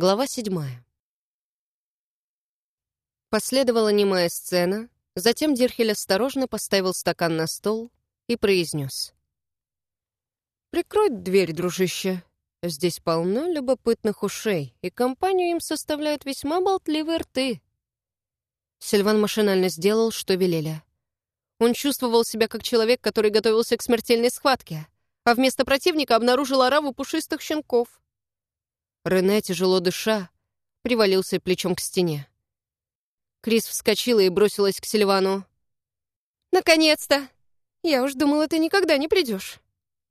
Глава седьмая. Последовала немая сцена, затем Дирхель осторожно поставил стакан на стол и произнес. «Прикрой дверь, дружище. Здесь полно любопытных ушей, и компанию им составляют весьма болтливые рты». Сильван машинально сделал, что велели. Он чувствовал себя как человек, который готовился к смертельной схватке, а вместо противника обнаружил ораву пушистых щенков. Рене, тяжело дыша, привалился плечом к стене. Крис вскочила и бросилась к Сильвану. «Наконец-то! Я уж думала, ты никогда не придешь.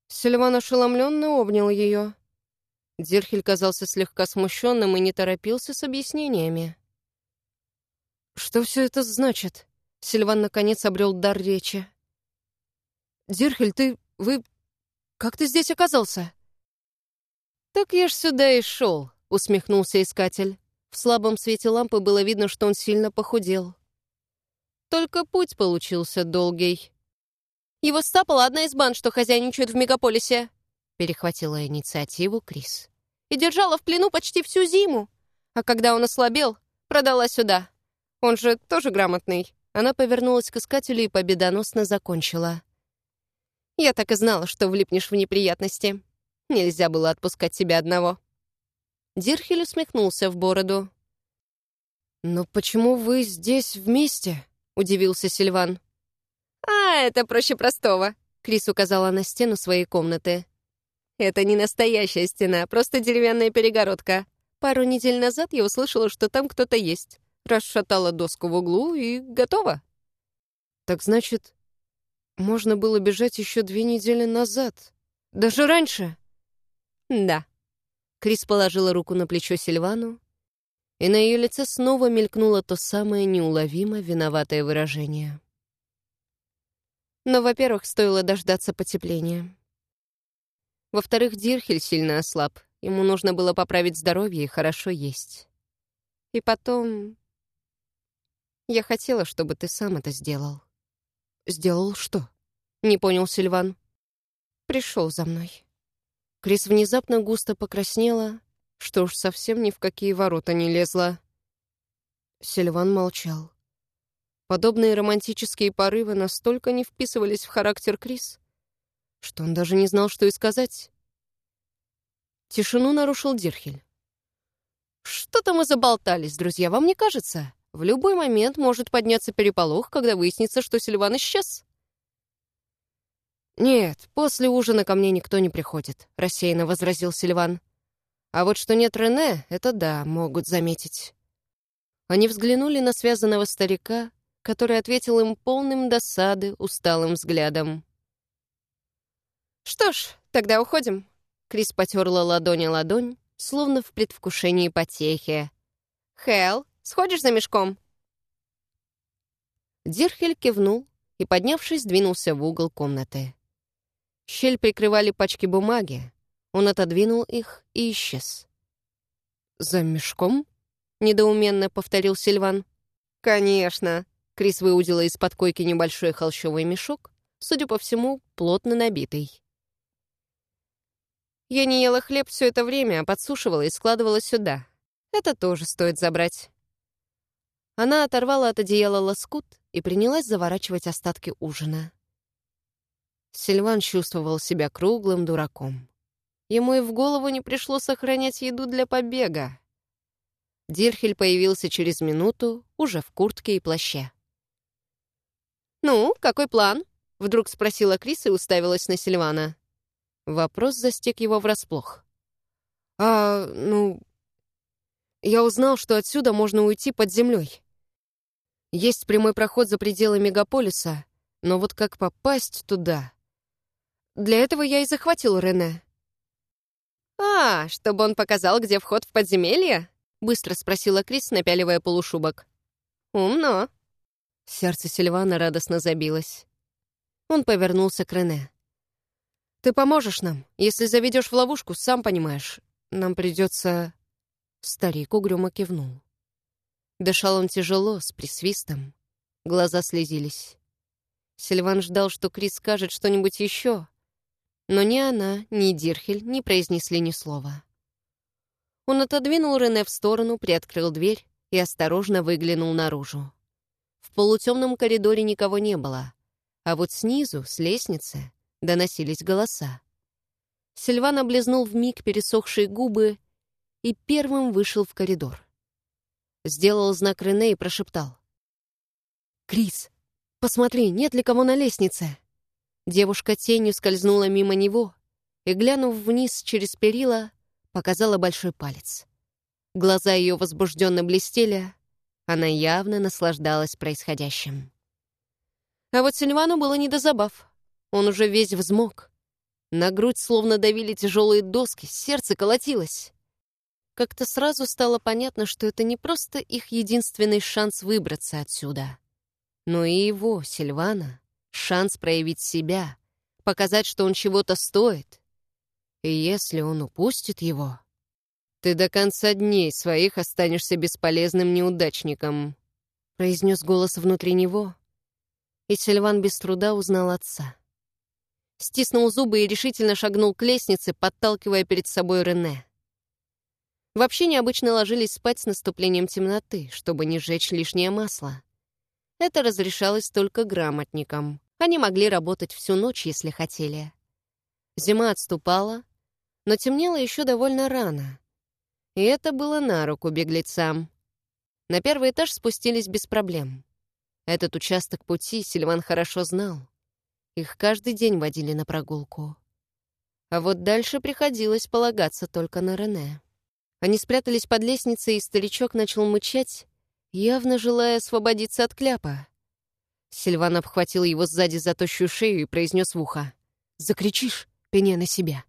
Сильван ошеломленно обнял ее. Дирхель казался слегка смущенным и не торопился с объяснениями. «Что все это значит?» Сильван наконец обрел дар речи. «Дирхель, ты... вы... как ты здесь оказался?» «Так я ж сюда и шел», — усмехнулся искатель. В слабом свете лампы было видно, что он сильно похудел. Только путь получился долгий. «Его стапала одна из банд, что хозяйничает в мегаполисе», — перехватила инициативу Крис. «И держала в плену почти всю зиму. А когда он ослабел, продала сюда. Он же тоже грамотный». Она повернулась к искателю и победоносно закончила. «Я так и знала, что влипнешь в неприятности. Нельзя было отпускать себя одного». Дирхель усмехнулся в бороду. «Но почему вы здесь вместе?» — удивился Сильван. «А, это проще простого», — Крис указала на стену своей комнаты. «Это не настоящая стена, просто деревянная перегородка. Пару недель назад я услышала, что там кто-то есть. Расшатала доску в углу и готово». «Так значит, можно было бежать еще две недели назад? Даже раньше?» «Да», Крис положила руку на плечо Сильвану, и на ее лице снова мелькнуло то самое неуловимо виноватое выражение. Но, во-первых, стоило дождаться потепления. Во-вторых, Дирхель сильно ослаб. Ему нужно было поправить здоровье и хорошо есть. И потом... Я хотела, чтобы ты сам это сделал. «Сделал что?» — не понял Сильван. «Пришел за мной». Крис внезапно густо покраснела, что уж совсем ни в какие ворота не лезла. Сильван молчал. Подобные романтические порывы настолько не вписывались в характер Крис, что он даже не знал, что и сказать. Тишину нарушил Дирхель. «Что-то мы заболтались, друзья, вам не кажется? В любой момент может подняться переполох, когда выяснится, что Сильван исчез». «Нет, после ужина ко мне никто не приходит», — рассеянно возразил Сильван. «А вот что нет Рене, это да, могут заметить». Они взглянули на связанного старика, который ответил им полным досады, усталым взглядом. «Что ж, тогда уходим». Крис потерла ладонь о ладонь, словно в предвкушении потехи. «Хэл, сходишь за мешком?» Дирхель кивнул и, поднявшись, двинулся в угол комнаты. Щель прикрывали пачки бумаги. Он отодвинул их и исчез. «За мешком?» — недоуменно повторил Сильван. «Конечно!» — Крис выудила из-под койки небольшой холщовый мешок, судя по всему, плотно набитый. Я не ела хлеб все это время, а подсушивала и складывала сюда. Это тоже стоит забрать. Она оторвала от одеяла лоскут и принялась заворачивать остатки ужина. Сильван чувствовал себя круглым дураком. Ему и в голову не пришло сохранять еду для побега. Дирхель появился через минуту, уже в куртке и плаще. «Ну, какой план?» — вдруг спросила Крис и уставилась на Сильвана. Вопрос застиг его врасплох. «А, ну... Я узнал, что отсюда можно уйти под землей. Есть прямой проход за пределы мегаполиса, но вот как попасть туда...» Для этого я и захватил Рене». «А, чтобы он показал, где вход в подземелье?» — быстро спросила Крис, напяливая полушубок. «Умно». Сердце Сильвана радостно забилось. Он повернулся к Рене. «Ты поможешь нам? Если заведешь в ловушку, сам понимаешь. Нам придется...» Старик угрюмо кивнул. Дышал он тяжело, с присвистом. Глаза слезились. Сильван ждал, что Крис скажет что-нибудь еще, но ни она, ни Дирхель не произнесли ни слова. Он отодвинул Рене в сторону, приоткрыл дверь и осторожно выглянул наружу. В полутемном коридоре никого не было, а вот снизу, с лестницы, доносились голоса. Сильван облизнул вмиг пересохшие губы и первым вышел в коридор. Сделал знак Рене и прошептал. «Крис, посмотри, нет ли кого на лестнице?» Девушка тенью скользнула мимо него и, глянув вниз через перила, показала большой палец. Глаза ее возбужденно блестели, она явно наслаждалась происходящим. А вот Сильвану было не до забав. Он уже весь взмок. На грудь словно давили тяжелые доски, сердце колотилось. Как-то сразу стало понятно, что это не просто их единственный шанс выбраться отсюда, но и его, Сильвана, шанс проявить себя, показать, что он чего-то стоит. И если он упустит его, ты до конца дней своих останешься бесполезным неудачником, произнес голос внутри него, и Сильван без труда узнал отца. Стиснул зубы и решительно шагнул к лестнице, подталкивая перед собой Рене. Вообще необычно ложились спать с наступлением темноты, чтобы не сжечь лишнее масло. Это разрешалось только грамотникам. Они могли работать всю ночь, если хотели. Зима отступала, но темнело еще довольно рано. И это было на руку беглецам. На первый этаж спустились без проблем. Этот участок пути Сильван хорошо знал. Их каждый день водили на прогулку. А вот дальше приходилось полагаться только на Рене. Они спрятались под лестницей, и старичок начал мычать, явно желая освободиться от кляпа. Сильван обхватил его сзади за тощую шею и произнес в ухо. «Закричишь, пеня на себя.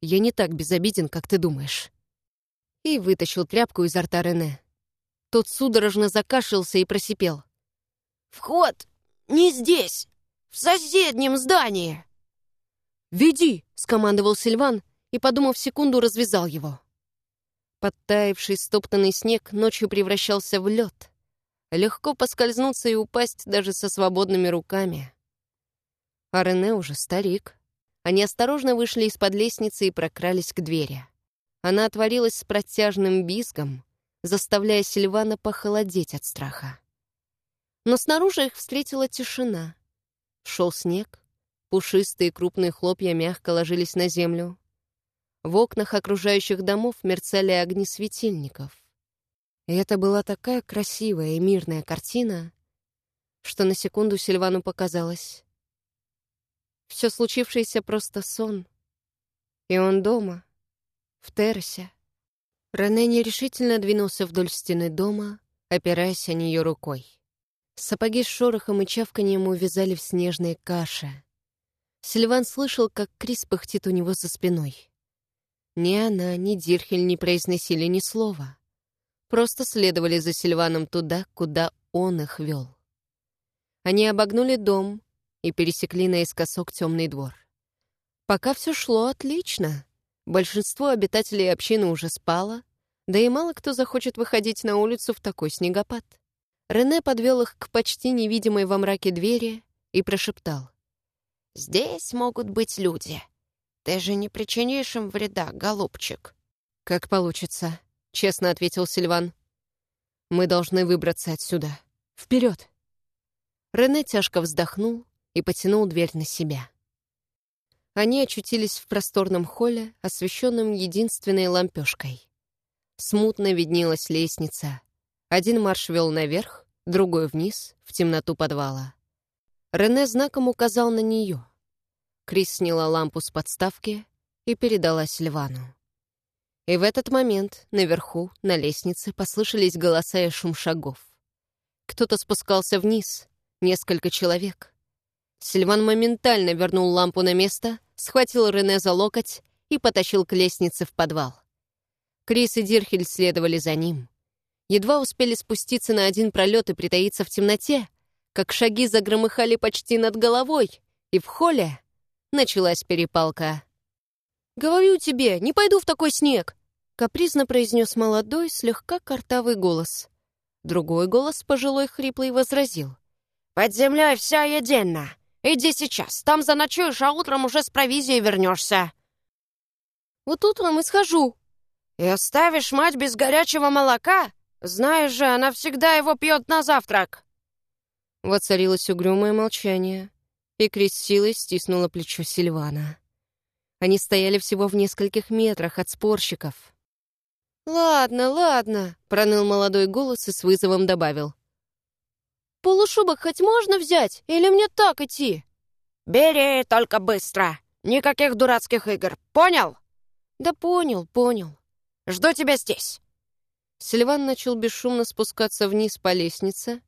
Я не так безобиден, как ты думаешь». И вытащил тряпку изо рта Рене. Тот судорожно закашлялся и просипел. «Вход не здесь, в соседнем здании!» «Веди!» — скомандовал Сильван и, подумав секунду, развязал его. Подтаявший стоптанный снег ночью превращался в лед. Легко поскользнуться и упасть даже со свободными руками. А Рене уже старик. Они осторожно вышли из-под лестницы и прокрались к двери. Она отворилась с протяжным бизгом, заставляя Сильвана похолодеть от страха. Но снаружи их встретила тишина. Шел снег, пушистые крупные хлопья мягко ложились на землю. В окнах окружающих домов мерцали огни светильников. И это была такая красивая и мирная картина, что на секунду Сильвану показалось. Все случившееся просто сон. И он дома, в террасе. Рене нерешительно двинулся вдоль стены дома, опираясь о нее рукой. Сапоги с шорохом и чавканием увязали в снежной каше. Сильван слышал, как Крис пыхтит у него за спиной. Ни она, ни Дирхель не произносили ни слова. Просто следовали за Сильваном туда, куда он их вел. Они обогнули дом и пересекли наискосок темный двор. Пока все шло отлично. Большинство обитателей общины уже спало, да и мало кто захочет выходить на улицу в такой снегопад. Рене подвел их к почти невидимой во мраке двери и прошептал. «Здесь могут быть люди. Ты же не причинишь им вреда, голубчик?» «Как получится», — честно ответил Сильван. «Мы должны выбраться отсюда. Вперед!» Рене тяжко вздохнул и потянул дверь на себя. Они очутились в просторном холле, освещенном единственной лампешкой. Смутно виднелась лестница, один марш вел наверх, другой вниз, в темноту подвала. Рене знаком указал на нее. Крис сняла лампу с подставки и передала Сильвану. И в этот момент наверху, на лестнице, послышались голоса и шум шагов. Кто-то спускался вниз, несколько человек. Сильван моментально вернул лампу на место, схватил Рене за локоть и потащил к лестнице в подвал. Крис и Дирхель следовали за ним. Едва успели спуститься на один пролет и притаиться в темноте, как шаги загромыхали почти над головой, и в холле началась перепалка. «Говорю тебе, не пойду в такой снег!» — капризно произнес молодой, слегка картавый голос. Другой голос, пожилой хриплый, возразил. «Под землей все едино. Иди сейчас, там заночуешь, а утром уже с провизией вернешься». «Вот утром и схожу», И оставишь мать без горячего молока? Знаешь же, она всегда его пьет на завтрак!» Воцарилось угрюмое молчание, и Крис силой стиснула плечо Сильвана. Они стояли всего в нескольких метрах от спорщиков. «Ладно, ладно», — проныл молодой голос и с вызовом добавил. «Полушубок хоть можно взять, или мне так идти?» «Бери, только быстро! Никаких дурацких игр, понял?» «Да понял, понял. Жду тебя здесь!» Сильван начал бесшумно спускаться вниз по лестнице,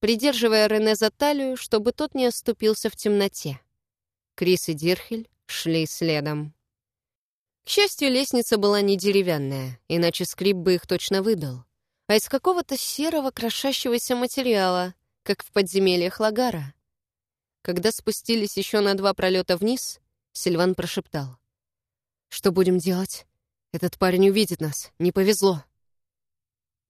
придерживая Рене за талию, чтобы тот не оступился в темноте. Крис и Дирхель шли следом. К счастью, лестница была не деревянная, иначе скрип бы их точно выдал, а из какого-то серого крошащегося материала, как в подземельях Лагара. Когда спустились еще на два пролета вниз, Сильван прошептал. «Что будем делать? Этот парень увидит нас. Не повезло».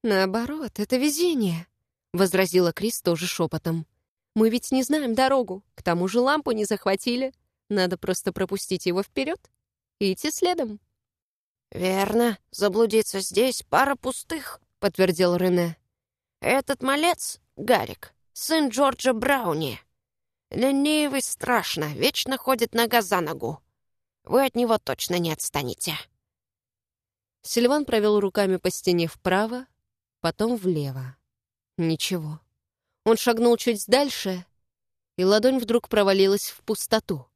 «Наоборот, это везение», — возразила Крис тоже шепотом. «Мы ведь не знаем дорогу, к тому же лампу не захватили. Надо просто пропустить его вперед и идти следом». «Верно, заблудиться здесь пара пустых», — подтвердил Рене. «Этот малец — Гарик, сын Джорджа Брауни. Ленивый страшно, вечно ходит нога за ногу. Вы от него точно не отстанете». Сильван провел руками по стене вправо, потом влево. Ничего. Он шагнул чуть дальше, и ладонь вдруг провалилась в пустоту.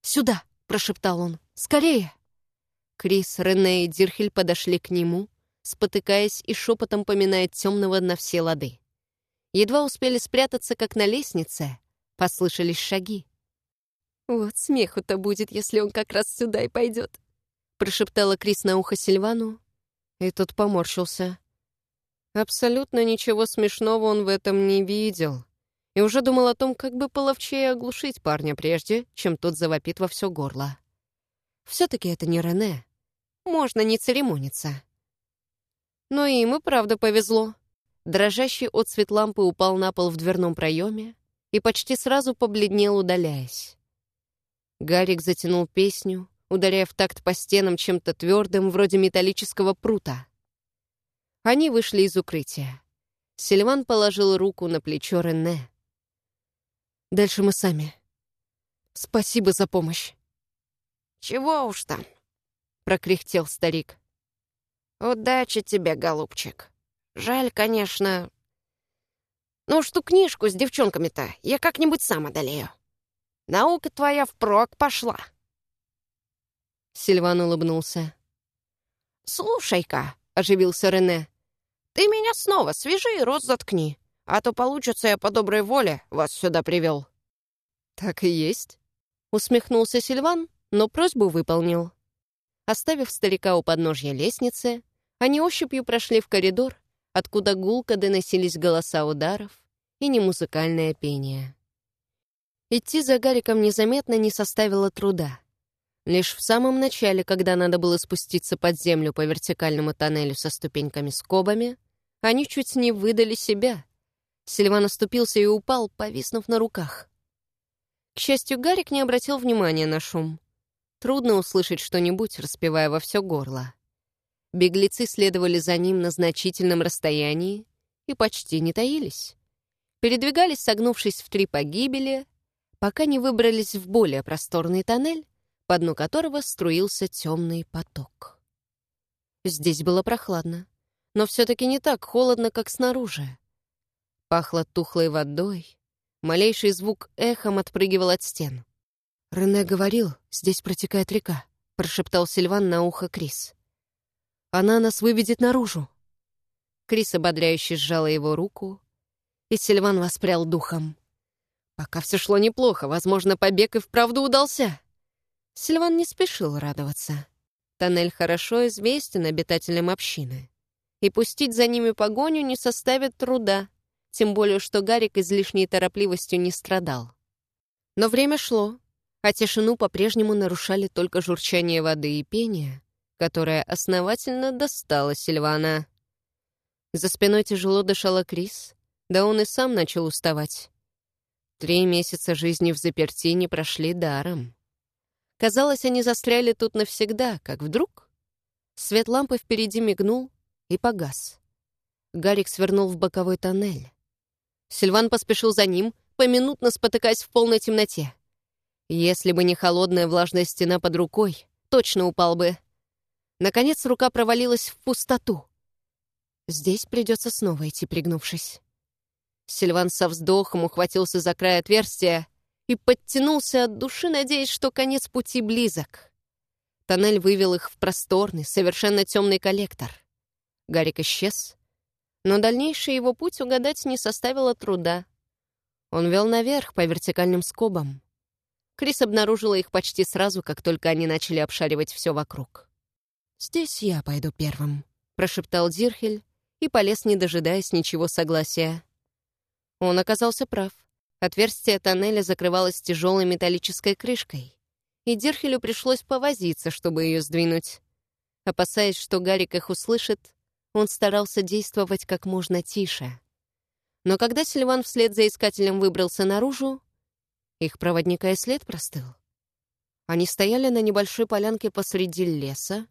«Сюда!» — прошептал он. «Скорее!» Крис, Рене и Дирхель подошли к нему, спотыкаясь и шепотом поминая темного на все лады. Едва успели спрятаться, как на лестнице, послышались шаги. «Вот смеху-то будет, если он как раз сюда и пойдет», — прошептала Крис на ухо Сильвану, и тот поморщился. Абсолютно ничего смешного он в этом не видел и уже думал о том, как бы половчее оглушить парня прежде, чем тот завопит во все горло. Все-таки это не Рене. Можно не церемониться. Но им и правда повезло. Дрожащий отцвет лампы упал на пол в дверном проеме и почти сразу побледнел, удаляясь. Гарик затянул песню, ударяя в такт по стенам чем-то твердым, вроде металлического прута. Они вышли из укрытия. Сильван положил руку на плечо Рене. «Дальше мы сами. Спасибо за помощь». «Чего уж там?» — прокряхтел старик. «Удачи тебе, голубчик. Жаль, конечно. Ну, что книжку с девчонками-то я как-нибудь сам одолею. Наука твоя впрок пошла». Сильван улыбнулся. «Слушай-ка», — оживился Рене, ты меня снова свяжи и рот заткни, а то получится я по доброй воле вас сюда привел». «Так и есть», — усмехнулся Сильван, но просьбу выполнил. Оставив старика у подножья лестницы, они ощупью прошли в коридор, откуда гулко доносились голоса ударов и немузыкальное пение. Идти за Гариком незаметно не составило труда. Лишь в самом начале, когда надо было спуститься под землю по вертикальному тоннелю со ступеньками-скобами, они чуть не выдали себя. Сильван оступился и упал, повиснув на руках. К счастью, Гарик не обратил внимания на шум. Трудно услышать что-нибудь, распевая во все горло. Беглецы следовали за ним на значительном расстоянии и почти не таились. Передвигались, согнувшись в три погибели, пока не выбрались в более просторный тоннель, по дну которого струился темный поток. Здесь было прохладно но все-таки не так холодно, как снаружи. Пахло тухлой водой, малейший звук эхом отпрыгивал от стен. «Рене говорил, здесь протекает река», — прошептал Сильван на ухо Крис. «Она нас выведет наружу». Крис ободряюще сжала его руку, и Сильван воспрял духом. Пока все шло неплохо, возможно, побег и вправду удался. Сильван не спешил радоваться. Тоннель хорошо известен обитателям общины и пустить за ними погоню не составит труда, тем более что Гарик излишней торопливостью не страдал. Но время шло, а тишину по-прежнему нарушали только журчание воды и пение, которое основательно достало Сильвана. За спиной тяжело дышала Крис, да он и сам начал уставать. Три месяца жизни в заперти не прошли даром. Казалось, они застряли тут навсегда, как вдруг Свет лампы впереди мигнул и погас. Гарик свернул в боковой тоннель. Сильван поспешил за ним, поминутно спотыкаясь в полной темноте. Если бы не холодная влажная стена под рукой, точно упал бы. Наконец рука провалилась в пустоту. Здесь придется снова идти, пригнувшись. Сильван со вздохом ухватился за край отверстия и подтянулся от души, надеясь, что конец пути близок. Тоннель вывел их в просторный, совершенно темный коллектор. Гарик исчез, но дальнейший его путь угадать не составило труда. Он вел наверх по вертикальным скобам. Крис обнаружила их почти сразу, как только они начали обшаривать все вокруг. «Здесь я пойду первым», — прошептал Дирхель и полез, не дожидаясь ничего согласия. Он оказался прав. Отверстие тоннеля закрывалось тяжелой металлической крышкой, и Дирхелю пришлось повозиться, чтобы ее сдвинуть. Опасаясь, что Гарик их услышит, он старался действовать как можно тише. Но когда Сильван вслед за искателем выбрался наружу, их проводника и след простыл. Они стояли на небольшой полянке посреди леса.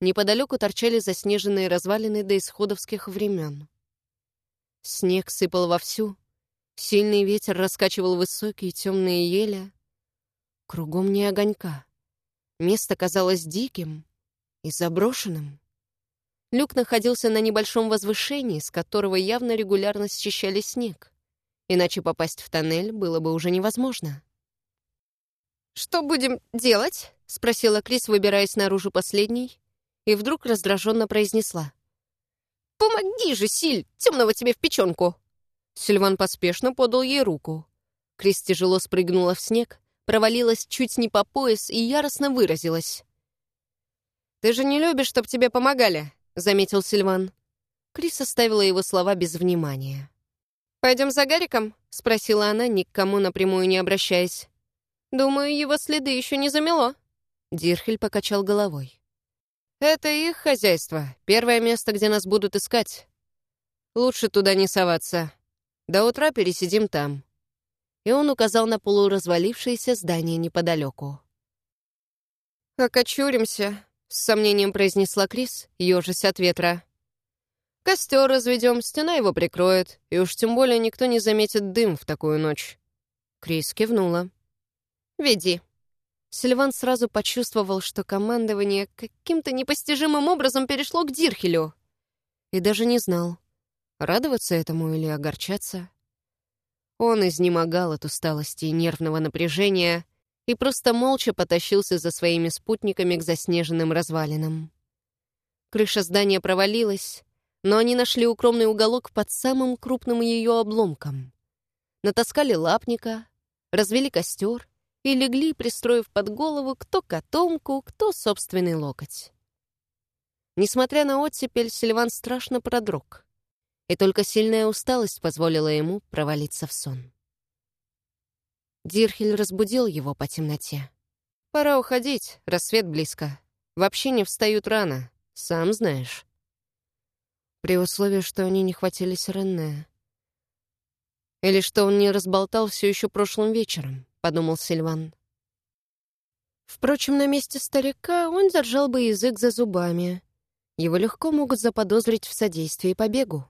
Неподалеку торчали заснеженные развалины до исходовских времен. Снег сыпал вовсю, сильный ветер раскачивал высокие темные ели. Кругом не огонька. Место казалось диким и заброшенным. Люк находился на небольшом возвышении, с которого явно регулярно счищали снег. Иначе попасть в тоннель было бы уже невозможно. «Что будем делать?» — спросила Крис, выбираясь наружу последней, и вдруг раздраженно произнесла. «Помоги же, Силь! Темного тебе в печенку!» Сильван поспешно подал ей руку. Крис тяжело спрыгнула в снег, провалилась чуть не по пояс и яростно выразилась. «Ты же не любишь, чтоб тебе помогали», — заметил Сильван. Крис оставила его слова без внимания. «Пойдем за Гариком?» — спросила она, ни к кому напрямую не обращаясь. «Думаю, его следы еще не замело». Дирхель покачал головой. «Это их хозяйство. Первое место, где нас будут искать. Лучше туда не соваться. До утра пересидим там». И он указал на полуразвалившееся здание неподалеку. «Окочуримся», — с сомнением произнесла Крис, ежась от ветра. «Костер разведем, стена его прикроет, и уж тем более никто не заметит дым в такую ночь». Крис кивнула. «Веди», Сильван сразу почувствовал, что командование каким-то непостижимым образом перешло к Дирхелю. И даже не знал, радоваться этому или огорчаться. Он изнемогал от усталости и нервного напряжения и просто молча потащился за своими спутниками к заснеженным развалинам. Крыша здания провалилась, но они нашли укромный уголок под самым крупным ее обломком. Натаскали лапника, развели костер и легли, пристроив под голову кто котомку, кто собственный локоть. Несмотря на оттепель, Сильван страшно продрог, и только сильная усталость позволила ему провалиться в сон. Дирхель разбудил его по темноте. «Пора уходить, рассвет близко. Вообще не встают рано, сам знаешь». При условии, что они не хватились Рене. Или что он не разболтал все еще прошлым вечером подумал Сильван. Впрочем, на месте старика он держал бы язык за зубами. Его легко могут заподозрить в содействии побегу.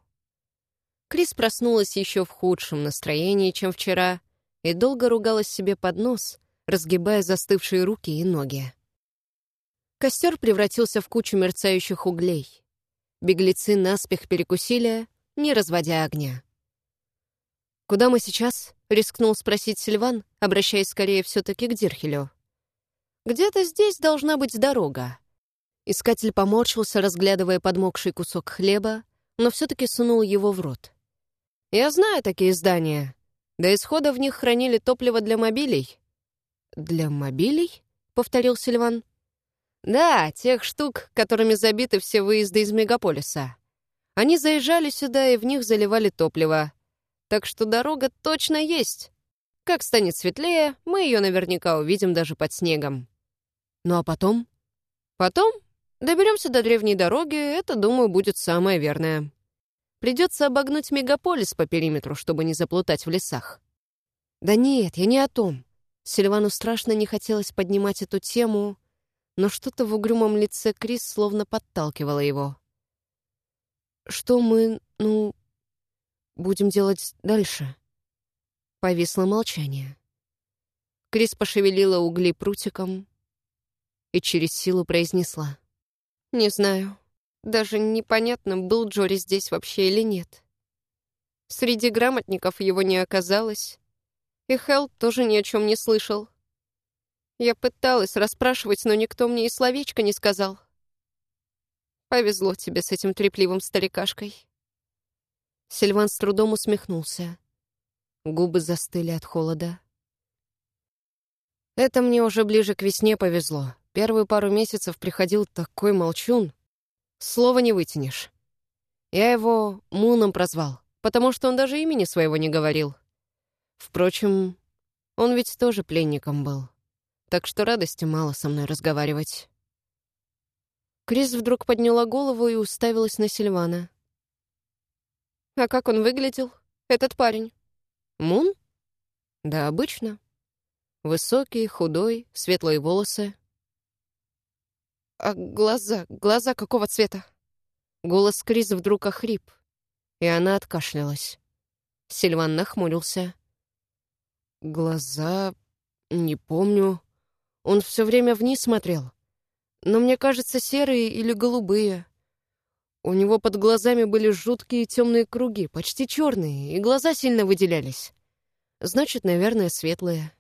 Крис проснулась еще в худшем настроении, чем вчера, и долго ругалась себе под нос, разгибая застывшие руки и ноги. Костер превратился в кучу мерцающих углей. Беглецы наспех перекусили, не разводя огня. «Куда мы сейчас?» — рискнул спросить Сильван, обращаясь скорее все-таки к Дирхелю. «Где-то здесь должна быть дорога». Искатель поморщился, разглядывая подмокший кусок хлеба, но все-таки сунул его в рот. «Я знаю такие здания. До исхода в них хранили топливо для мобилей». «Для мобилей?» — повторил Сильван. «Да, тех штук, которыми забиты все выезды из мегаполиса. Они заезжали сюда и в них заливали топливо так что дорога точно есть. Как станет светлее, мы ее наверняка увидим даже под снегом. Ну а потом? Потом доберемся до древней дороги, это, думаю, будет самое верное. Придется обогнуть мегаполис по периметру, чтобы не заплутать в лесах. Да нет, я не о том. Сильвану страшно не хотелось поднимать эту тему, но что-то в угрюмом лице Крис словно подталкивало его. «Что мы, ну, будем делать дальше?» Повисло молчание. Крис пошевелила угли прутиком и через силу произнесла. «Не знаю. Даже непонятно, был Джори здесь вообще или нет. Среди грамотников его не оказалось, и Хелл тоже ни о чем не слышал. Я пыталась расспрашивать, но никто мне и словечко не сказал. Повезло тебе с этим трепливым старикашкой. Сильван с трудом усмехнулся. Губы застыли от холода. Это мне уже ближе к весне повезло. Первые пару месяцев приходил такой молчун. Слова не вытянешь. Я его Муном прозвал, потому что он даже имени своего не говорил. Впрочем, он ведь тоже пленником был так что радости мало со мной разговаривать. Крис вдруг подняла голову и уставилась на Сильвана. «А как он выглядел, этот парень?» «Мун?» «Да, обычно. Высокий, худой, светлые волосы». «А глаза? Глаза какого цвета?» Голос Крис вдруг охрип, и она откашлялась. Сильван нахмурился. «Глаза... не помню...» Он все время вниз смотрел. Но мне кажется, серые или голубые. У него под глазами были жуткие темные круги, почти черные, и глаза сильно выделялись. Значит, наверное, светлые.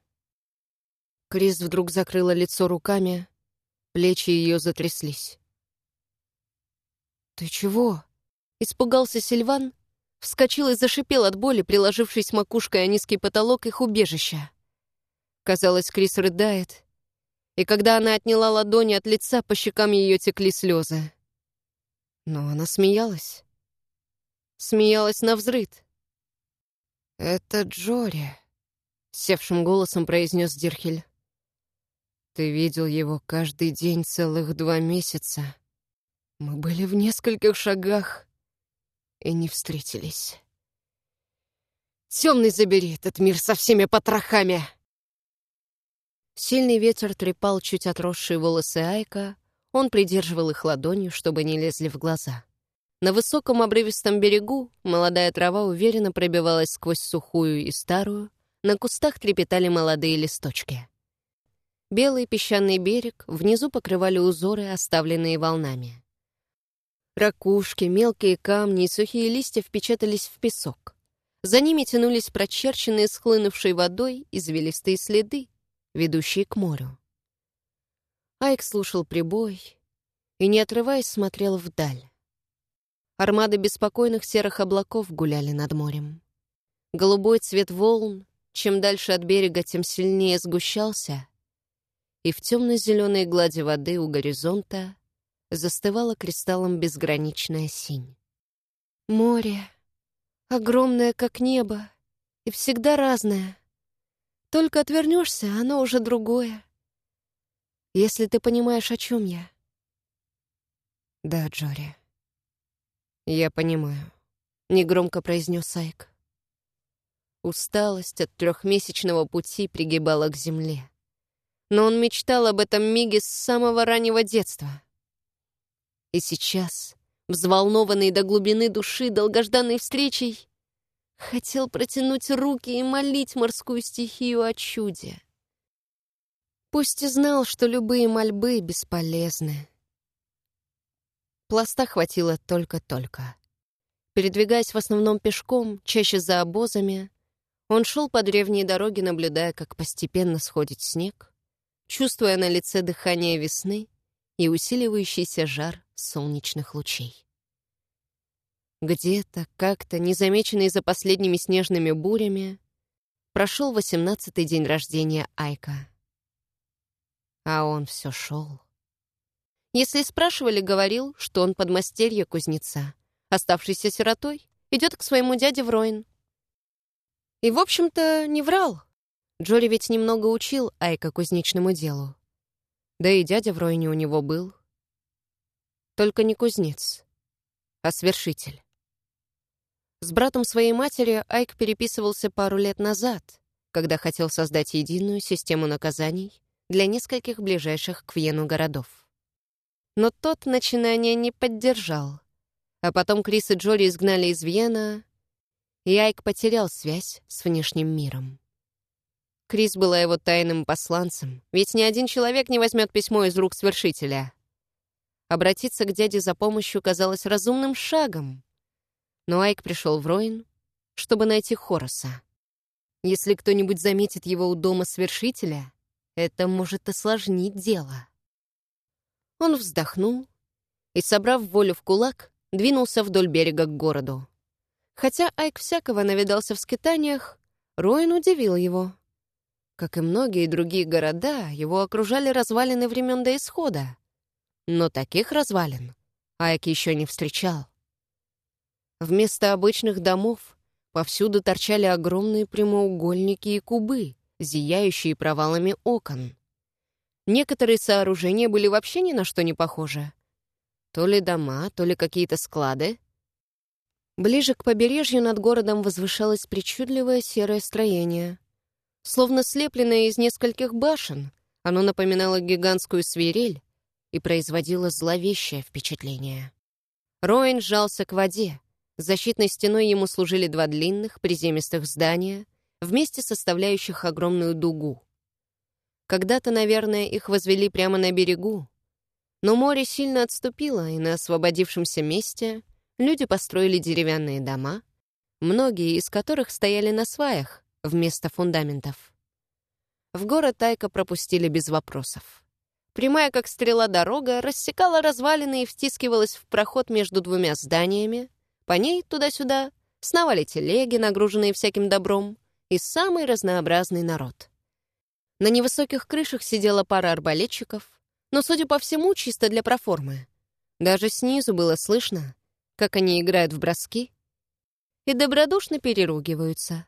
Крис вдруг закрыла лицо руками, плечи ее затряслись. «Ты чего?» — испугался Сильван, вскочил и зашипел от боли, приложившись макушкой о низкий потолок их убежища. Казалось, Крис рыдает, и когда она отняла ладони от лица, по щекам ее текли слезы. Но она смеялась. Смеялась на взрыд. «Это Джори», — севшим голосом произнес Дирхель. «Ты видел его каждый день целых два месяца. Мы были в нескольких шагах и не встретились. Темный забери этот мир со всеми потрохами!» Сильный ветер трепал чуть отросшие волосы Айка, он придерживал их ладонью, чтобы не лезли в глаза. На высоком обрывистом берегу молодая трава уверенно пробивалась сквозь сухую и старую, на кустах трепетали молодые листочки. Белый песчаный берег внизу покрывали узоры, оставленные волнами. Ракушки, мелкие камни и сухие листья впечатались в песок. За ними тянулись прочерченные схлынувшей водой извилистые следы, ведущие к морю. Айк слушал прибой и, не отрываясь, смотрел вдаль. Армады беспокойных серых облаков гуляли над морем. Голубой цвет волн, чем дальше от берега, тем сильнее сгущался, и в темно-зеленой глади воды у горизонта застывала кристаллом безграничная синь. Море, огромное, как небо, и всегда разное — только отвернешься, оно уже другое. Если ты понимаешь, о чем я. Да, Джори. Я понимаю, негромко произнес Сайк. Усталость от трехмесячного пути пригибала к земле. Но он мечтал об этом миге с самого раннего детства. И сейчас, взволнованный до глубины души долгожданной встречей, Хотел протянуть руки и молить морскую стихию о чуде. Пусть и знал, что любые мольбы бесполезны. Пласта хватило только-только. Передвигаясь в основном пешком, чаще за обозами, он шел по древней дороге, наблюдая, как постепенно сходит снег, чувствуя на лице дыхание весны и усиливающийся жар солнечных лучей. Где-то, как-то, незамеченный за последними снежными бурями, прошел восемнадцатый день рождения Айка. А он все шел. Если спрашивали, говорил, что он подмастерье кузнеца, оставшийся сиротой, идет к своему дяде в Ройн. И, в общем-то, не врал. Джори ведь немного учил Айка кузнечному делу. Да и дядя в Ройне у него был. Только не кузнец, а свершитель. С братом своей матери Айк переписывался пару лет назад, когда хотел создать единую систему наказаний для нескольких ближайших к Вену городов. Но тот начинание не поддержал. А потом Крис и Джори изгнали из Вена, и Айк потерял связь с внешним миром. Крис была его тайным посланцем, ведь ни один человек не возьмет письмо из рук свершителя. Обратиться к дяде за помощью казалось разумным шагом. Но Айк пришел в Роин, чтобы найти Хороса. Если кто-нибудь заметит его у дома свершителя, это может осложнить дело. Он вздохнул и, собрав волю в кулак, двинулся вдоль берега к городу. Хотя Айк всякого навидался в скитаниях, Роин удивил его. Как и многие другие города, его окружали развалины времен до исхода. Но таких развалин Айк еще не встречал. Вместо обычных домов повсюду торчали огромные прямоугольники и кубы, зияющие провалами окон. Некоторые сооружения были вообще ни на что не похожи. То ли дома, то ли какие-то склады. Ближе к побережью над городом возвышалось причудливое серое строение. Словно слепленное из нескольких башен, оно напоминало гигантскую свирель и производило зловещее впечатление. Роин сжался к воде. Защитной стеной ему служили два длинных, приземистых здания, вместе составляющих огромную дугу. Когда-то, наверное, их возвели прямо на берегу, но море сильно отступило, и на освободившемся месте люди построили деревянные дома, многие из которых стояли на сваях, вместо фундаментов. В город Тайка пропустили без вопросов. Прямая, как стрела, дорога рассекала развалины и втискивалась в проход между двумя зданиями. По ней туда-сюда сновали телеги, нагруженные всяким добром, и самый разнообразный народ. На невысоких крышах сидела пара арбалетчиков, но, судя по всему, чисто для проформы. Даже снизу было слышно, как они играют в броски и добродушно переругиваются.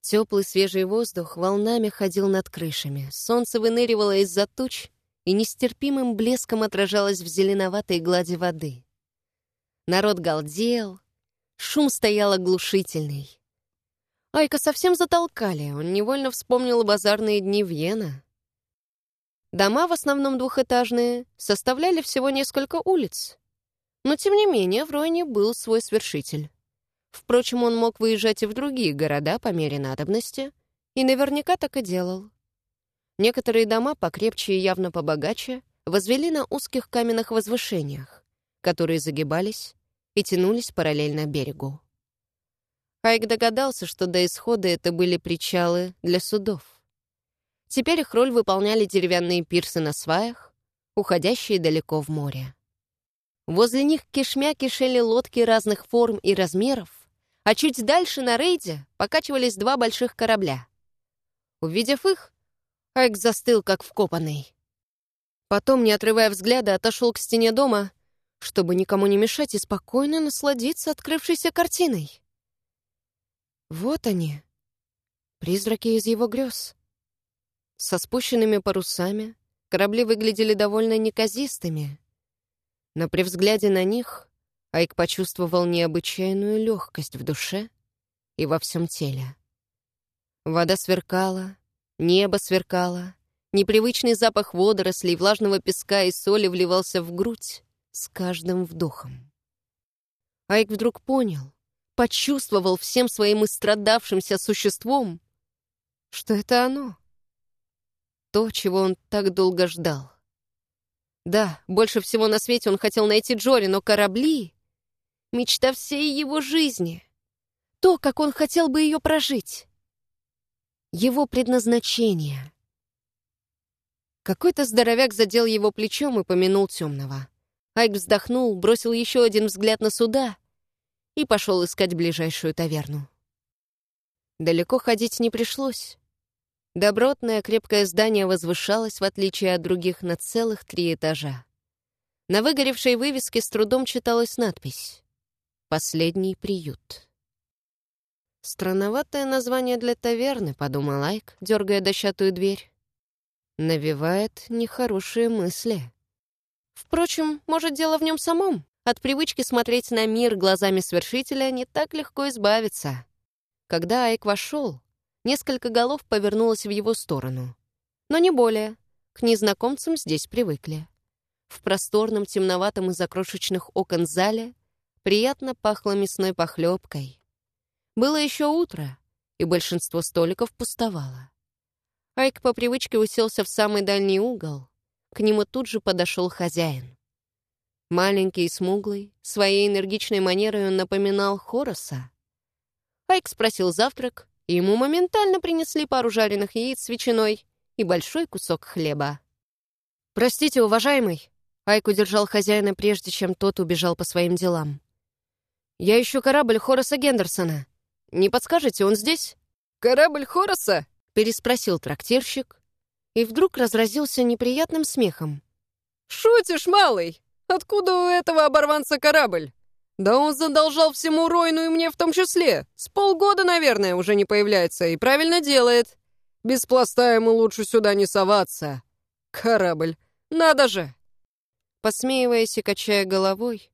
Теплый свежий воздух волнами ходил над крышами, солнце выныривало из-за туч и нестерпимым блеском отражалось в зеленоватой глади воды. Народ галдел, шум стоял оглушительный. Айка совсем затолкали, он невольно вспомнил базарные дни Вьена. Дома, в основном двухэтажные, составляли всего несколько улиц. Но, тем не менее, в Ройне был свой свершитель. Впрочем, он мог выезжать и в другие города по мере надобности, и наверняка так и делал. Некоторые дома, покрепче и явно побогаче, возвели на узких каменных возвышениях, которые загибались и тянулись параллельно берегу. Хайк догадался, что до исхода это были причалы для судов. Теперь их роль выполняли деревянные пирсы на сваях, уходящие далеко в море. Возле них кишмя кишели лодки разных форм и размеров, а чуть дальше на рейде покачивались два больших корабля. Увидев их, Айк застыл, как вкопанный. Потом, не отрывая взгляда, отошел к стене дома, чтобы никому не мешать и спокойно насладиться открывшейся картиной. Вот они, призраки из его грез. Со спущенными парусами корабли выглядели довольно неказистыми, но при взгляде на них Айк почувствовал необычайную легкость в душе и во всем теле. Вода сверкала, небо сверкало, непривычный запах водорослей, влажного песка и соли вливался в грудь с каждым вдохом. Айк вдруг понял, почувствовал всем своим истрадавшимся существом, что это оно. То, чего он так долго ждал. Да, больше всего на свете он хотел найти Джори, но корабли мечта всей его жизни. То, как он хотел бы ее прожить. Его предназначение. Какой-то здоровяк задел его плечом и помянул темного. Айк вздохнул, бросил еще один взгляд на суда и пошел искать ближайшую таверну. Далеко ходить не пришлось. Добротное крепкое здание возвышалось, в отличие от других, на целых три этажа. На выгоревшей вывеске с трудом читалась надпись Последний приют. Странноватое название для таверны, подумал Айк, дергая дощатую дверь. Навевает нехорошие мысли. Впрочем, может, дело в нем самом. От привычки смотреть на мир глазами свершителя не так легко избавиться. Когда Айк вошел, несколько голов повернулось в его сторону. Но не более. К незнакомцам здесь привыкли. В просторном, темноватом из-за крошечных окон зале приятно пахло мясной похлебкой. Было еще утро, и большинство столиков пустовало. Айк по привычке уселся в самый дальний угол. К нему тут же подошел хозяин. Маленький и смуглый, своей энергичной манерой он напоминал Хороса. Айк спросил завтрак, и ему моментально принесли пару жареных яиц с ветчиной и большой кусок хлеба. «Простите, уважаемый», — Айк удержал хозяина, прежде чем тот убежал по своим делам. «Я ищу корабль Хораса Гендерсона. Не подскажете, он здесь?» «Корабль Хороса?» — переспросил трактирщик и вдруг разразился неприятным смехом. «Шутишь, малый? Откуда у этого оборванца корабль? Да он задолжал всему Ройну и мне в том числе. С полгода, наверное, уже не появляется и правильно делает. Без пласта ему лучше сюда не соваться. Корабль. Надо же!» Посмеиваясь и качая головой,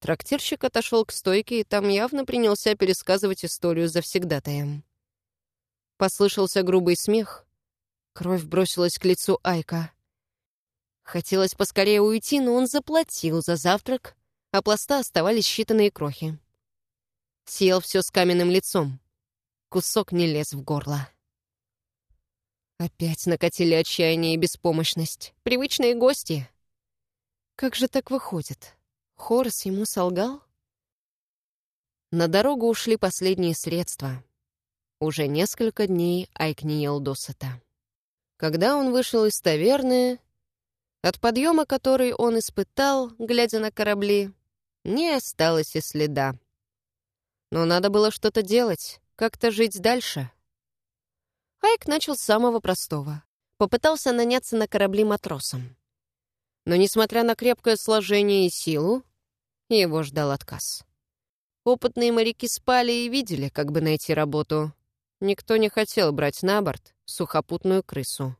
трактирщик отошел к стойке и там явно принялся пересказывать историю завсегдатаем. Послышался грубый смех. Кровь бросилась к лицу Айка. Хотелось поскорее уйти, но он заплатил за завтрак, а пласта оставались считанные крохи. Съел все с каменным лицом. Кусок не лез в горло. Опять накатили отчаяние и беспомощность. Привычные гости. Как же так выходит? Хорос ему солгал? На дорогу ушли последние средства. Уже несколько дней Айк не ел досыта. Когда он вышел из таверны, от подъема, который он испытал, глядя на корабли, не осталось и следа. Но надо было что-то делать, как-то жить дальше. Айк начал с самого простого. Попытался наняться на корабли матросом. Но, несмотря на крепкое сложение и силу, его ждал отказ. Опытные моряки спали и видели, как бы найти работу. Никто не хотел брать на борт сухопутную крысу.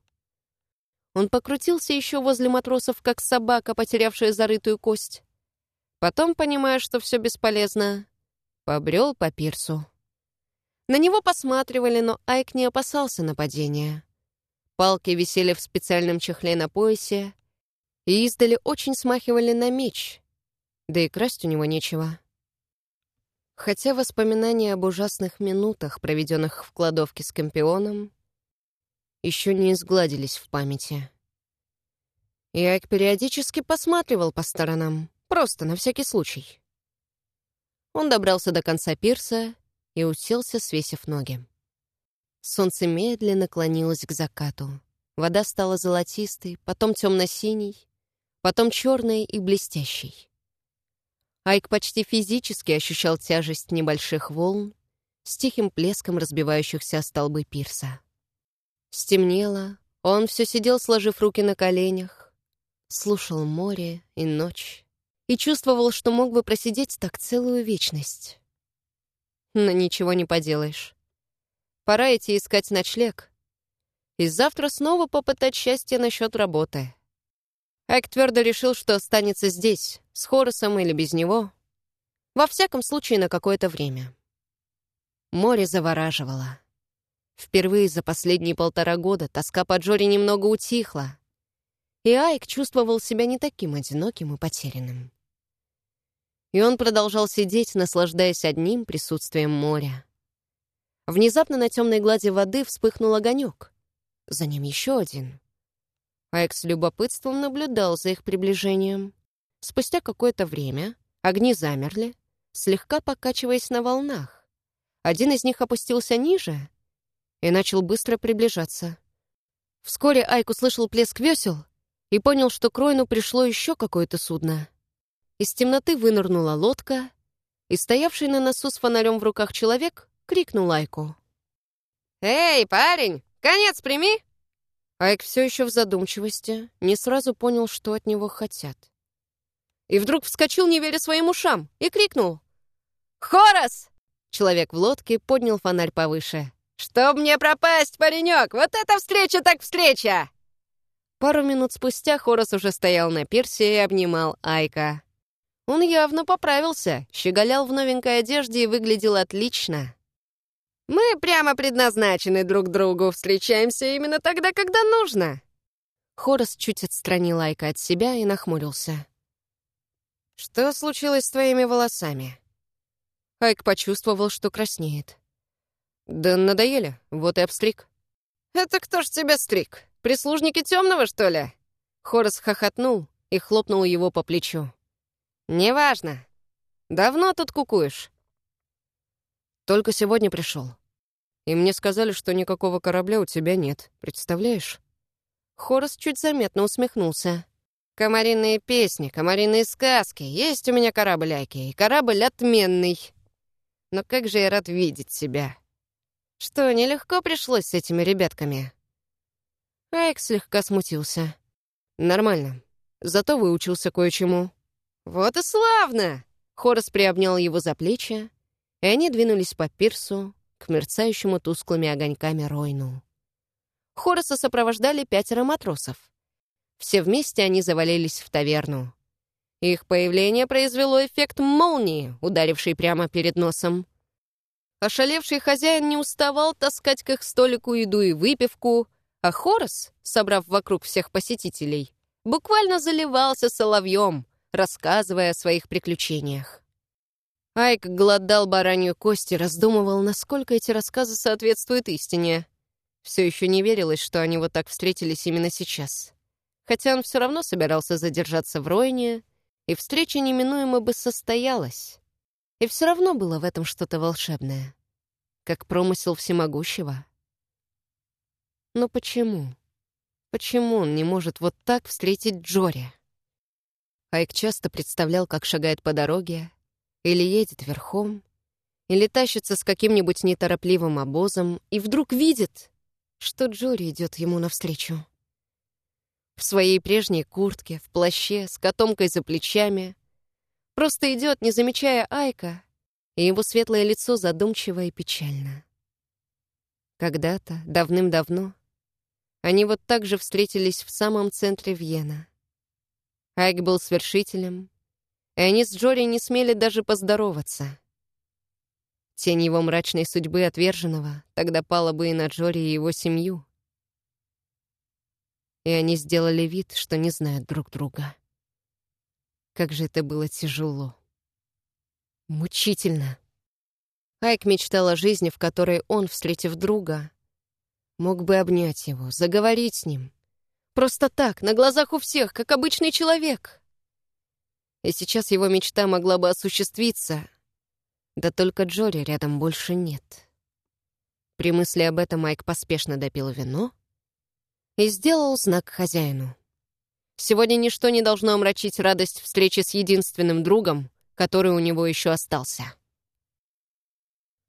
Он покрутился еще возле матросов, как собака, потерявшая зарытую кость. Потом, понимая, что все бесполезно, побрел по пирсу. На него посматривали, но Айк не опасался нападения. Палки висели в специальном чехле на поясе и издали очень смахивали на меч, да и красть у него нечего. Хотя воспоминания об ужасных минутах, проведенных в кладовке с Компионом, еще не изгладились в памяти. И Айк периодически посматривал по сторонам, просто на всякий случай. Он добрался до конца пирса и уселся, свесив ноги. Солнце медленно клонилось к закату. Вода стала золотистой, потом темно-синей, потом черной и блестящей. Айк почти физически ощущал тяжесть небольших волн с тихим плеском разбивающихся столбы пирса. Стемнело, он все сидел, сложив руки на коленях, слушал море и ночь и чувствовал, что мог бы просидеть так целую вечность. Но ничего не поделаешь. Пора идти искать ночлег. И завтра снова попытать счастье насчет работы. Айк твердо решил, что останется здесь, с Хоросом или без него. Во всяком случае, на какое-то время. Море завораживало. Впервые за последние полтора года тоска по Джоре немного утихла, и Айк чувствовал себя не таким одиноким и потерянным. И он продолжал сидеть, наслаждаясь одним присутствием моря. Внезапно на темной глади воды вспыхнул огонек. За ним еще один — Айк с любопытством наблюдал за их приближением. Спустя какое-то время огни замерли, слегка покачиваясь на волнах. Один из них опустился ниже и начал быстро приближаться. Вскоре Айк услышал плеск весел и понял, что к Ройну пришло еще какое-то судно. Из темноты вынырнула лодка, и стоявший на носу с фонарем в руках человек крикнул Айку. «Эй, парень, конец прими!» Айк все еще в задумчивости, не сразу понял, что от него хотят. И вдруг вскочил, не веря своим ушам, и крикнул. «Хорос!» Человек в лодке поднял фонарь повыше. «Чтоб мне пропасть, паренек! Вот это встреча так встреча!» Пару минут спустя Хорос уже стоял на пирсе и обнимал Айка. Он явно поправился, щеголял в новенькой одежде и выглядел отлично. Мы прямо предназначены друг другу, встречаемся именно тогда, когда нужно». Хорас чуть отстранил Айка от себя и нахмурился. «Что случилось с твоими волосами?» Айк почувствовал, что краснеет. «Да надоели, вот и обстриг». «Это кто ж тебя стриг? Прислужники темного, что ли?» Хорас хохотнул и хлопнул его по плечу. «Неважно. Давно тут кукуешь?» «Только сегодня пришел. И мне сказали, что никакого корабля у тебя нет. Представляешь?» Хорас чуть заметно усмехнулся. «Комариные песни, комариные сказки. Есть у меня корабль Айки, и корабль отменный. Но как же я рад видеть тебя. Что, нелегко пришлось с этими ребятками?» Айк слегка смутился. «Нормально. Зато выучился кое-чему». «Вот и славно!» Хорас приобнял его за плечи, и они двинулись по пирсу к мерцающему тусклыми огоньками Ройну. Хораса сопровождали пятеро матросов. Все вместе они завалились в таверну. Их появление произвело эффект молнии, ударившей прямо перед носом. Ошалевший хозяин не уставал таскать к их столику еду и выпивку, а Хорас, собрав вокруг всех посетителей, буквально заливался соловьем, рассказывая о своих приключениях. Айк глотал баранью кость и раздумывал, насколько эти рассказы соответствуют истине. Все еще не верилось, что они вот так встретились именно сейчас. Хотя он все равно собирался задержаться в Ройне, и встреча неминуемо бы состоялась. И все равно было в этом что-то волшебное. Как промысел всемогущего. Но почему? Почему он не может вот так встретить Джори? Айк часто представлял, как шагает по дороге, или едет верхом, или тащится с каким-нибудь неторопливым обозом, и вдруг видит, что Джори идет ему навстречу. В своей прежней куртке, в плаще, с котомкой за плечами. Просто идет, не замечая Айка, и его светлое лицо задумчиво и печально. Когда-то, давным-давно, они вот так же встретились в самом центре Вьена. Айк был свершителем, они с Джори не смели даже поздороваться. Тень его мрачной судьбы отверженного тогда пала бы и на Джори и его семью. И они сделали вид, что не знают друг друга. Как же это было тяжело. Мучительно. Айк мечтал о жизни, в которой он, встретив друга, мог бы обнять его, заговорить с ним. Просто так, на глазах у всех, как обычный человек. И сейчас его мечта могла бы осуществиться, да только Джори рядом больше нет. При мысли об этом Майк поспешно допил вино и сделал знак хозяину. Сегодня ничто не должно омрачить радость встречи с единственным другом, который у него еще остался.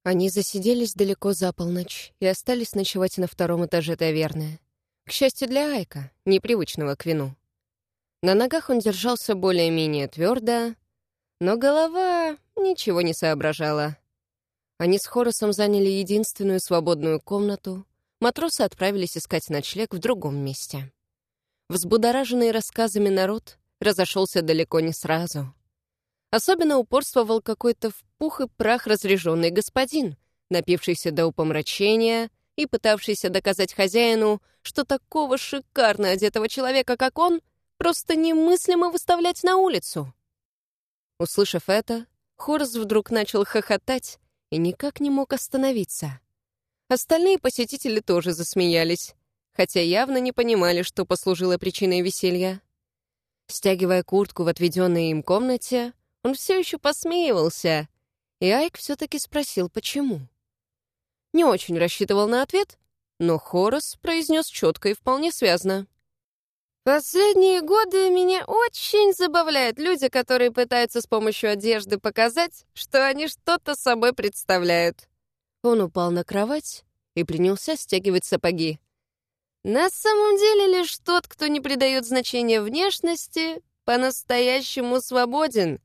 Они засиделись далеко за полночь и остались ночевать на втором этаже таверны. К счастью для Айка, непривычного к вину. На ногах он держался более-менее твердо, но голова ничего не соображала. Они с Хоросом заняли единственную свободную комнату, матросы отправились искать ночлег в другом месте. Взбудораженный рассказами народ разошелся далеко не сразу. Особенно упорствовал какой-то в пух и прах разряженный господин, напившийся до упомрачения и пытавшийся доказать хозяину, что такого шикарно одетого человека, как он, просто немыслимо выставлять на улицу. Услышав это, Хорс вдруг начал хохотать и никак не мог остановиться. Остальные посетители тоже засмеялись, хотя явно не понимали, что послужило причиной веселья. Стягивая куртку в отведенной им комнате, он все еще посмеивался, и Айк все-таки спросил, почему. Не очень рассчитывал на ответ, но Хорос произнес четко и вполне связно. Последние годы меня очень забавляют люди, которые пытаются с помощью одежды показать, что они что-то собой представляют. Он упал на кровать и принялся стягивать сапоги. На самом деле лишь тот, кто не придает значения внешности, по-настоящему свободен.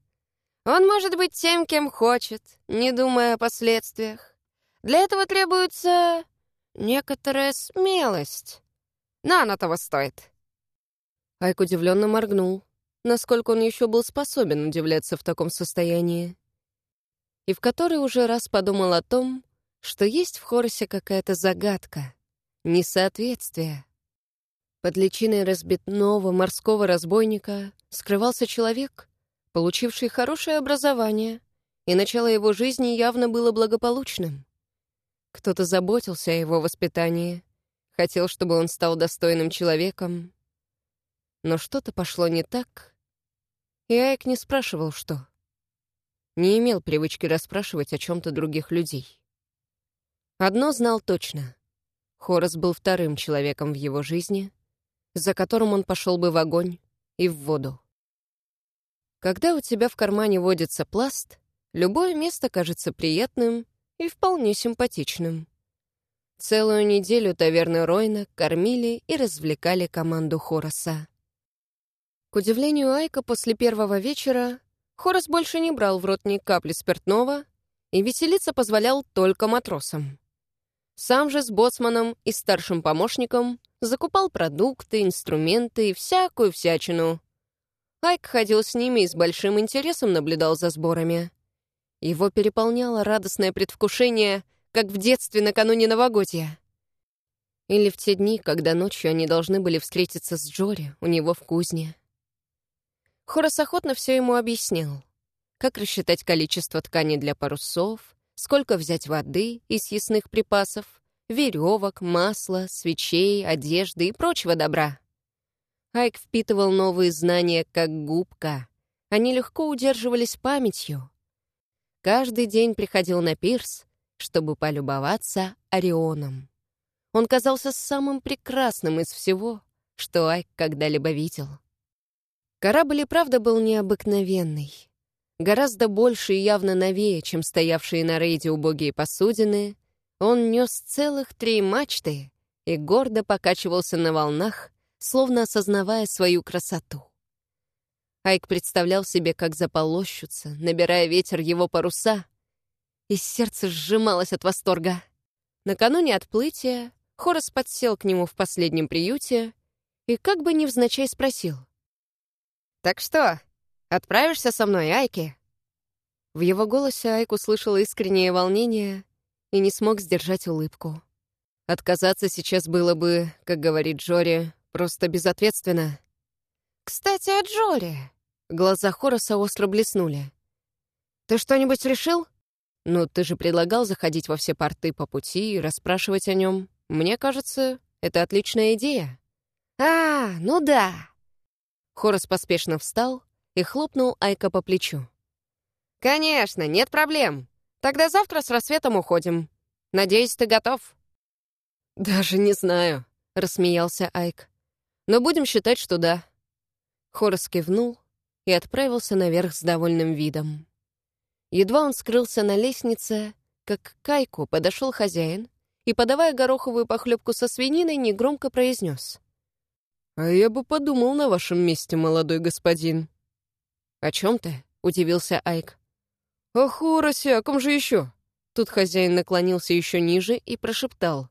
Он может быть тем, кем хочет, не думая о последствиях. Для этого требуется некоторая смелость. Но она того стоит. Айк удивленно моргнул, насколько он еще был способен удивляться в таком состоянии. И в который уже раз подумал о том, что есть в Хоросе какая-то загадка, несоответствие. Под личиной разбитного морского разбойника скрывался человек, получивший хорошее образование, и начало его жизни явно было благополучным. Кто-то заботился о его воспитании, хотел, чтобы он стал достойным человеком. Но что-то пошло не так, и Айк не спрашивал, что. Не имел привычки расспрашивать о чем-то других людей. Одно знал точно. Хорас был вторым человеком в его жизни, за которым он пошел бы в огонь и в воду. Когда у тебя в кармане водится пласт, любое место кажется приятным и вполне симпатичным. Целую неделю таверны Ройна кормили и развлекали команду Хораса. К удивлению Айка, после первого вечера Хорас больше не брал в рот ни капли спиртного, и веселиться позволял только матросам. Сам же с боцманом и старшим помощником закупал продукты, инструменты и всякую всячину. Айк ходил с ними и с большим интересом наблюдал за сборами. Его переполняло радостное предвкушение, как в детстве накануне новогодия. Или в те дни, когда ночью они должны были встретиться с Джори у него в кузне. Хорос охотно все ему объяснил. Как рассчитать количество ткани для парусов, сколько взять воды из съестных припасов, веревок, масла, свечей, одежды и прочего добра. Айк впитывал новые знания как губка. Они легко удерживались памятью. Каждый день приходил на пирс, чтобы полюбоваться Орионом. Он казался самым прекрасным из всего, что Айк когда-либо видел. Корабль и правда был необыкновенный. Гораздо больше и явно новее, чем стоявшие на рейде убогие посудины, он нес целых три мачты и гордо покачивался на волнах, словно осознавая свою красоту. Айк представлял себе, как заполощутся, набирая ветер его паруса, и сердце сжималось от восторга. Накануне отплытия Хорос подсел к нему в последнем приюте и как бы невзначай спросил. «Так что, отправишься со мной, Айки?» В его голосе Айк услышал искреннее волнение и не смог сдержать улыбку. Отказаться сейчас было бы, как говорит Джори, просто безответственно. «Кстати, о Джори!» Глаза Хороса остро блеснули. «Ты что-нибудь решил?» «Ну, ты же предлагал заходить во все порты по пути и расспрашивать о нем. Мне кажется, это отличная идея». «А, ну да!» Хорос поспешно встал и хлопнул Айка по плечу. «Конечно, нет проблем. Тогда завтра с рассветом уходим. Надеюсь, ты готов?» «Даже не знаю», — рассмеялся Айк. «Но будем считать, что да». Хорос кивнул и отправился наверх с довольным видом. Едва он скрылся на лестнице, как к Кайку подошел хозяин и, подавая гороховую похлебку со свининой, негромко произнес. «А я бы подумал на вашем месте, молодой господин». «О чем ты?» — удивился Айк. «О Хоросе, о ком же еще?» Тут хозяин наклонился еще ниже и прошептал.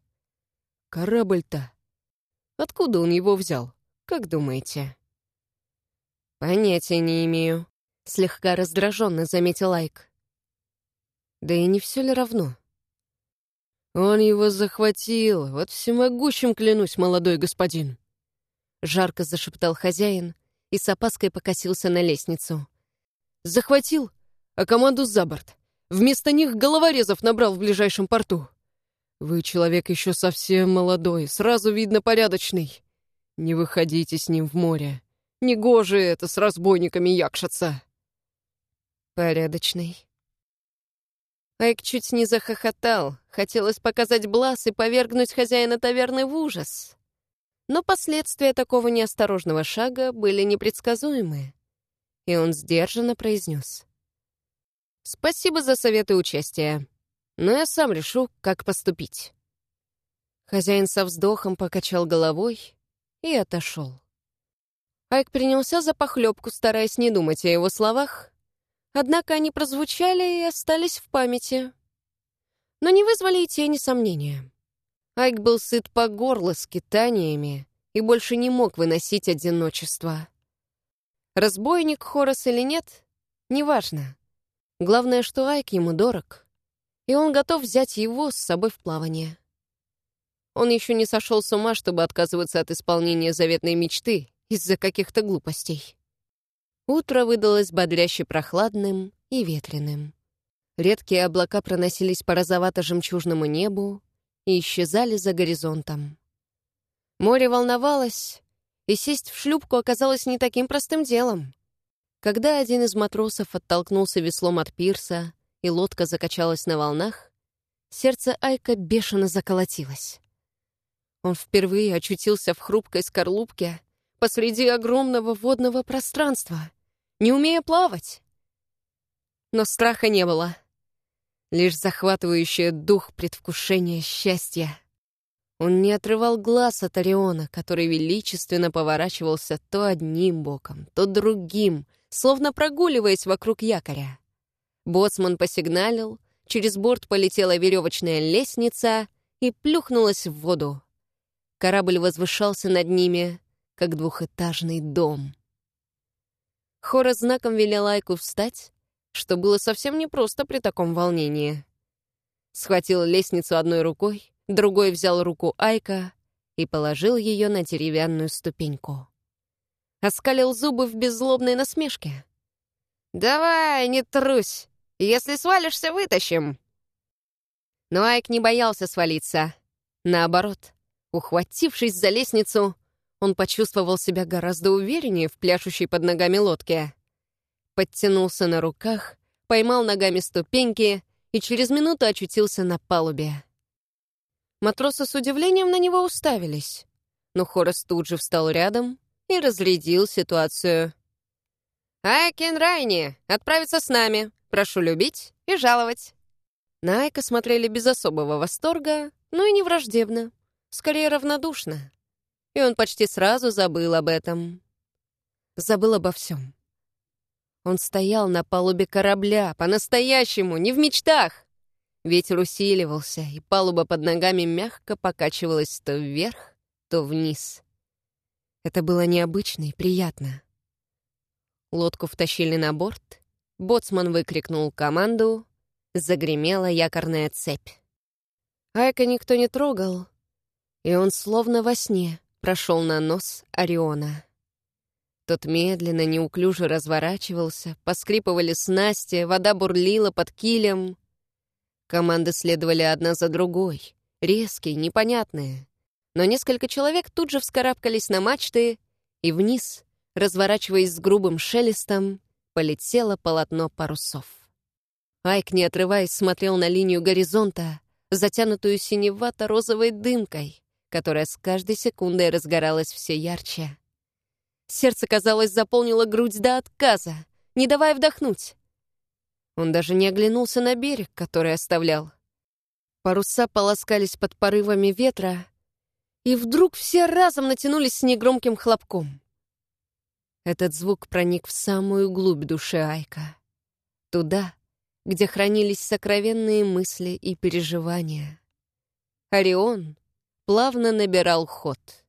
«Корабль-то. Откуда он его взял? Как думаете?» «Понятия не имею», — слегка раздраженно заметил Айк. «Да и не все ли равно?» «Он его захватил, вот всемогущим клянусь, молодой господин!» Жарко зашептал хозяин и с опаской покосился на лестницу. «Захватил, а команду за борт. Вместо них головорезов набрал в ближайшем порту. Вы человек еще совсем молодой, сразу видно порядочный. Не выходите с ним в море. Негоже это с разбойниками якшаться. Порядочный. Айк чуть не захохотал. Хотелось показать Блас и повергнуть хозяина таверны в ужас. Но последствия такого неосторожного шага были непредсказуемы. И он сдержанно произнес. «Спасибо за советы участия, но я сам решу, как поступить». Хозяин со вздохом покачал головой и отошел. Айк принялся за похлебку, стараясь не думать о его словах, однако они прозвучали и остались в памяти. Но не вызвали и тени сомнения. Айк был сыт по горло скитаниями и больше не мог выносить одиночество. Разбойник Хорос или нет, неважно. Главное, что Айк ему дорог, и он готов взять его с собой в плавание. Он еще не сошел с ума, чтобы отказываться от исполнения заветной мечты из-за каких-то глупостей. Утро выдалось бодряще прохладным и ветреным. Редкие облака проносились по розовато-жемчужному небу и исчезали за горизонтом. Море волновалось, и сесть в шлюпку оказалось не таким простым делом. Когда один из матросов оттолкнулся веслом от пирса, и лодка закачалась на волнах, сердце Айка бешено заколотилось. Он впервые очутился в хрупкой скорлупке посреди огромного водного пространства, не умея плавать. Но страха не было. Лишь захватывающее дух предвкушения счастья. Он не отрывал глаз от Ориона, который величественно поворачивался то одним боком, то другим, словно прогуливаясь вокруг якоря. Боцман посигналил, через борт полетела веревочная лестница и плюхнулась в воду. Корабль возвышался над ними, как двухэтажный дом. Хора знаком велел Айку встать, что было совсем непросто при таком волнении. Схватил лестницу одной рукой, другой взял руку Айка и положил ее на деревянную ступеньку. Оскалил зубы в беззлобной насмешке. «Давай, не трусь! Если свалишься, вытащим!» Но Айк не боялся свалиться. Наоборот, ухватившись за лестницу, он почувствовал себя гораздо увереннее в пляшущей под ногами лодке. Подтянулся на руках, поймал ногами ступеньки и через минуту очутился на палубе. Матросы с удивлением на него уставились, но Хорас тут же встал рядом и разрядил ситуацию. «Айкен Райни, отправиться с нами. Прошу любить и жаловать». На Айка смотрели без особого восторга, но и не враждебно, скорее равнодушно и он почти сразу забыл об этом. Забыл обо всем. Он стоял на палубе корабля, по-настоящему, не в мечтах. Ветер усиливался, и палуба под ногами мягко покачивалась то вверх, то вниз. Это было необычно и приятно. Лодку втащили на борт, боцман выкрикнул команду, загремела якорная цепь. Айка никто не трогал, и он словно во сне прошел на нос Ориона. Тот медленно, неуклюже разворачивался, поскрипывали снасти, вода бурлила под килем. Команды следовали одна за другой, резкие, непонятные. Но несколько человек тут же вскарабкались на мачты, и вниз, разворачиваясь с грубым шелестом, полетело полотно парусов. Айк, не отрываясь, смотрел на линию горизонта, затянутую синевато-розовой дымкой которая с каждой секундой разгоралась все ярче. Сердце, казалось, заполнило грудь до отказа, не давая вдохнуть. Он даже не оглянулся на берег, который оставлял. Паруса полоскались под порывами ветра, и вдруг все разом натянулись с негромким хлопком. Этот звук проник в самую глубь души Айка. Туда, где хранились сокровенные мысли и переживания. Орион, плавно набирал ход.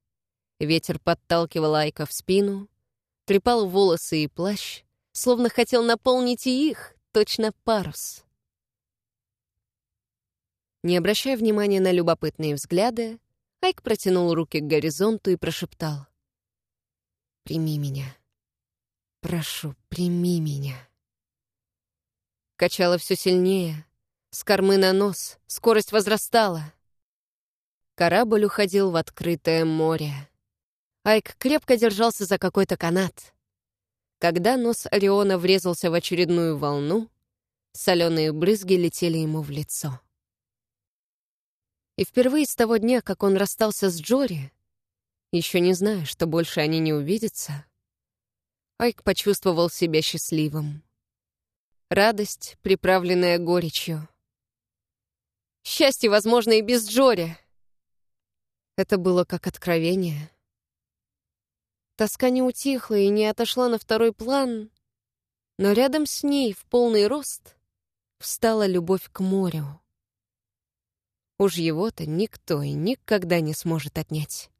Ветер подталкивал Айка в спину, трепал волосы и плащ, словно хотел наполнить и их, точно парус. Не обращая внимания на любопытные взгляды, Айк протянул руки к горизонту и прошептал. «Прими меня. Прошу, прими меня». Качало все сильнее, с кормы на нос, скорость возрастала. Корабль уходил в открытое море. Айк крепко держался за какой-то канат. Когда нос Ориона врезался в очередную волну, соленые брызги летели ему в лицо. И впервые с того дня, как он расстался с Джори, еще не зная, что больше они не увидятся, Айк почувствовал себя счастливым. Радость, приправленная горечью. Счастье, возможно, и без Джори. Это было как откровение. Тоска не утихла и не отошла на второй план, но рядом с ней, в полный рост, встала любовь к морю. Уж его-то никто и никогда не сможет отнять.